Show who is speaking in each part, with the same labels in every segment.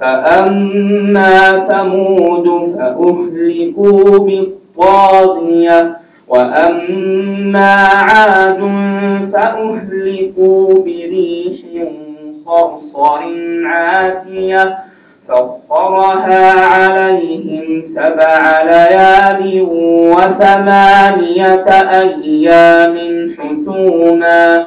Speaker 1: فأما ثمود فأهلكوا بالطاغية وأما عاد فأهلكوا بريح صرصر عاتية سخرها عليهم سبع ليال وثمانية أيام حسوما.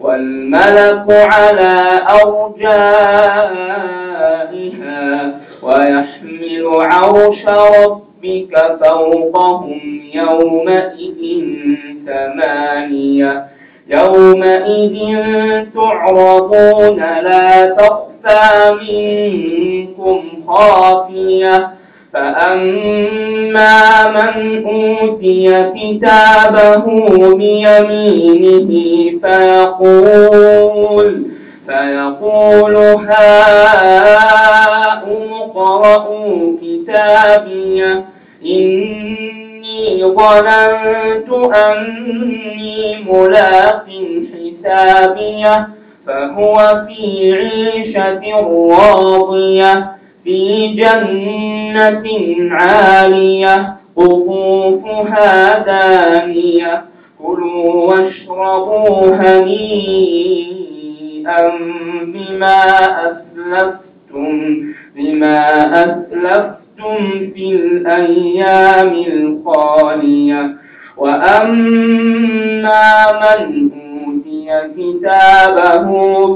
Speaker 1: والملك على أرجائها ويحمل عرش ربك فوقهم يومئذ ثمانية. يومئذ تعرضون لا تخفى منكم خافية. فأما من أوتي كتابه بيمينه فيقول فيقول هاؤم اقرءوا كتابي إني ظننت أني ملاق حسابيه فهو في عيشة راضية في جنة عالية قطوفها دانية. كلوا واشربوا هنيئا بما أسلفتم بما أسلفتم في الأيام الخالية. وأما من أوتي كتابه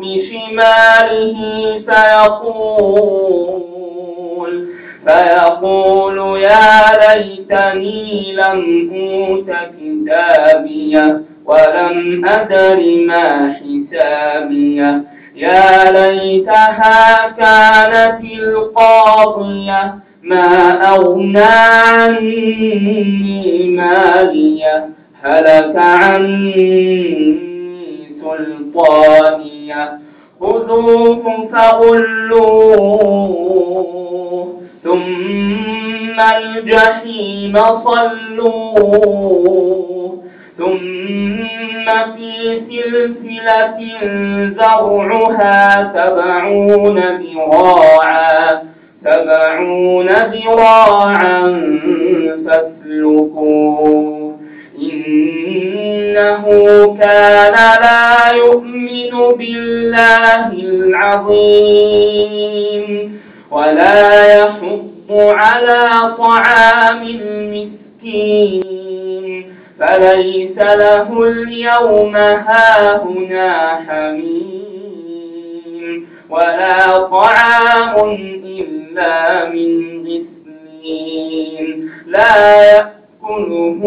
Speaker 1: بشماله فيقول فيقول يا ليتني لم أوت كتابية ولم أدر ما حسابية. يا ليتها كانت القاضية ما أغنى عني مالية. هلك عني سلطانية. خذوه فغلوه. ثم الجحيم صلوه. ثم في سلسلة زرعها سبعون ذراعا سبعون ذراعا فاسلكوه. إنه كان لا يؤمن بالله العظيم. طعام المسكين. فليس له اليوم هاهنا حميم. ولا طعام إلا من غسلين لا يأكل يأكله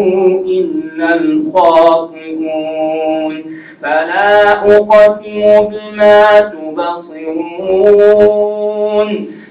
Speaker 1: إلا الخاطئون. فلا أقسم بما تبصرون.